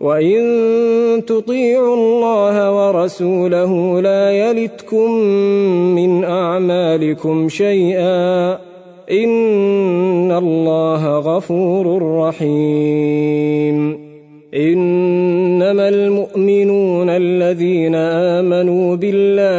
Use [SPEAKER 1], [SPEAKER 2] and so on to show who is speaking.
[SPEAKER 1] وإن تطيعوا الله ورسوله لا يلتكم من أعمالكم شيئا إن الله غفور رحيم إنما المؤمنون الذين آمنوا